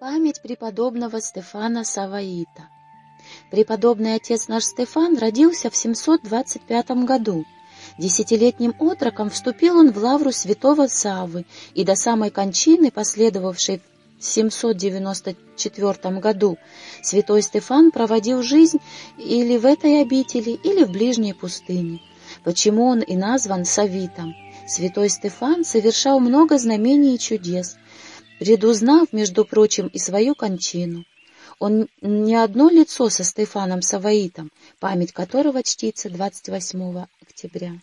Память преподобного Стефана Саваита. Преподобный отец наш Стефан родился в 725 году. Десятилетним отроком вступил он в лавру святого Саввы и до самой кончины, последовавшей в 794 году, святой Стефан проводил жизнь или в этой обители, или в ближней пустыне. Почему он и назван Савитом? Святой Стефан совершал много знамений и чудес, предузнав, между прочим, и свою кончину. Он не одно лицо со Стефаном Саваитом, память которого чтится 28 октября.